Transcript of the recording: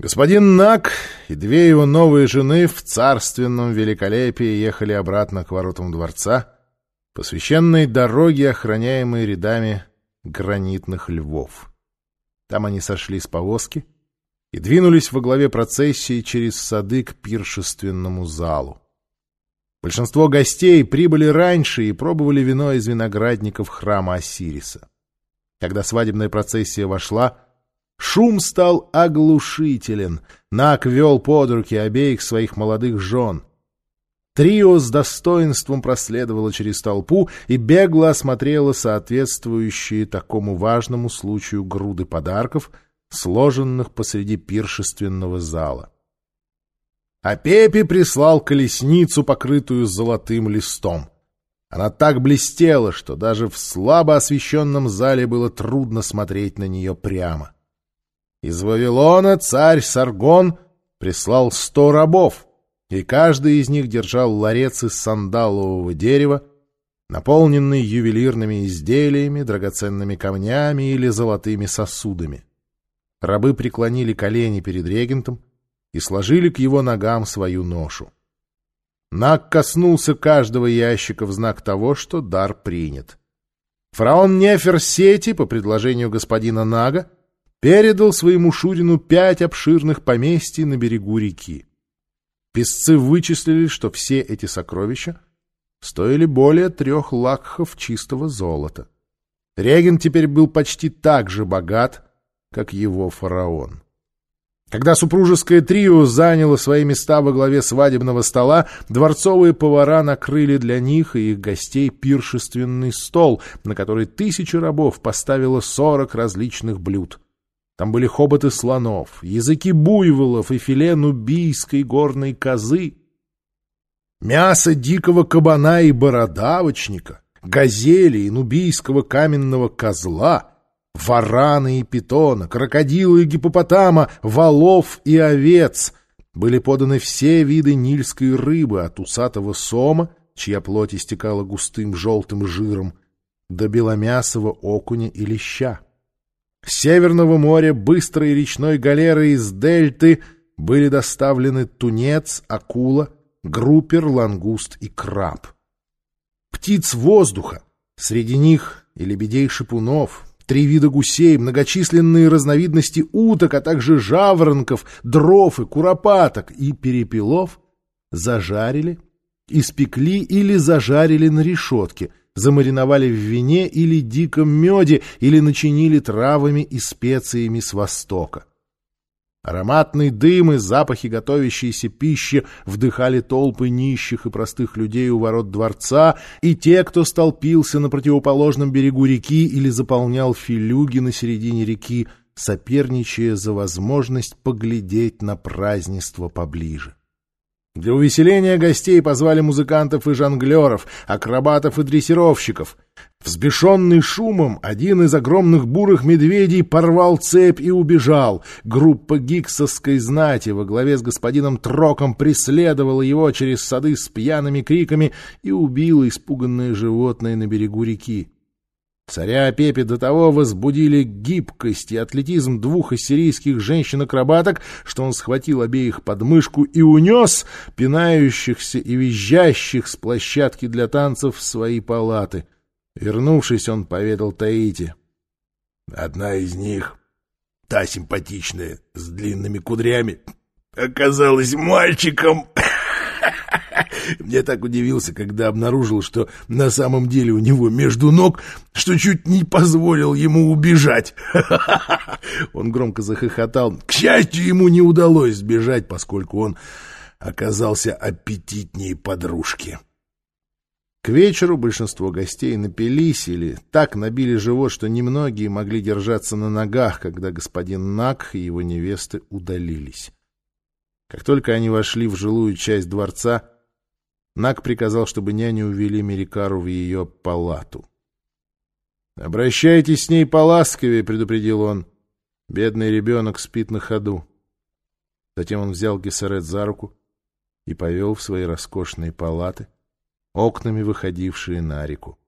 Господин Нак и две его новые жены в царственном великолепии ехали обратно к воротам дворца по священной дороге, охраняемой рядами гранитных львов. Там они сошли с повозки и двинулись во главе процессии через сады к пиршественному залу. Большинство гостей прибыли раньше и пробовали вино из виноградников храма Осириса. Когда свадебная процессия вошла, Шум стал оглушителен. Нак вел под руки обеих своих молодых жен. Трио с достоинством проследовало через толпу и бегло осмотрело соответствующие такому важному случаю груды подарков, сложенных посреди пиршественного зала. А Пепе прислал колесницу, покрытую золотым листом. Она так блестела, что даже в слабо освещенном зале было трудно смотреть на нее прямо. — из Вавилона царь Саргон прислал сто рабов, и каждый из них держал ларец из сандалового дерева, наполненный ювелирными изделиями, драгоценными камнями или золотыми сосудами. Рабы преклонили колени перед регентом и сложили к его ногам свою ношу. Наг коснулся каждого ящика в знак того, что дар принят. Фараон Неферсети, по предложению господина Нага, передал своему Шурину пять обширных поместий на берегу реки. Песцы вычислили, что все эти сокровища стоили более трех лакхов чистого золота. Реген теперь был почти так же богат, как его фараон. Когда супружеское трио заняло свои места во главе свадебного стола, дворцовые повара накрыли для них и их гостей пиршественный стол, на который тысячи рабов поставило сорок различных блюд — там были хоботы слонов, языки буйволов и филе нубийской горной козы, мясо дикого кабана и бородавочника, газели и нубийского каменного козла, вараны и питона, крокодила и гипопотама, волов и овец. Были поданы все виды нильской рыбы, от усатого сома, чья плоть истекала густым желтым жиром, до беломясого окуня и леща. С Северного моря быстрой речной галерой из Дельты были доставлены тунец, акула, группер, лангуст и краб. Птиц воздуха, среди них и лебедей-шипунов, три вида гусей, многочисленные разновидности уток, а также жаворонков, дров и куропаток и перепелов зажарили, испекли или зажарили на решетке — замариновали в вине или диком меде, или начинили травами и специями с Востока. Ароматный дым и запахи готовящейся пищи вдыхали толпы нищих и простых людей у ворот дворца, и те, кто столпился на противоположном берегу реки или заполнял филюги на середине реки, соперничая за возможность поглядеть на празднество поближе. Для увеселения гостей позвали музыкантов и жонглеров, акробатов и дрессировщиков. Взбешенный шумом, один из огромных бурых медведей порвал цепь и убежал. Группа гиксовской знати во главе с господином Троком преследовала его через сады с пьяными криками и убила испуганное животное на берегу реки. Царя Пепе до того возбудили гибкость и атлетизм двух ассирийских женщин-акробаток, что он схватил обеих под мышку и унес пинающихся и визжащих с площадки для танцев в свои палаты. Вернувшись, он поведал Таити. Одна из них, та симпатичная, с длинными кудрями, оказалась мальчиком. Я так удивился, когда обнаружил, что на самом деле у него между ног, что чуть не позволил ему убежать. Он громко захохотал. К счастью, ему не удалось сбежать, поскольку он оказался аппетитнее подружки. К вечеру большинство гостей напились или так набили живот, что немногие могли держаться на ногах, когда господин Нак и его невесты удалились. Как только они вошли в жилую часть дворца, Нак приказал, чтобы няню увели Мерикару в ее палату. «Обращайтесь с ней поласковее», — предупредил он. «Бедный ребенок спит на ходу». Затем он взял Гессерет за руку и повел в свои роскошные палаты, окнами выходившие на реку.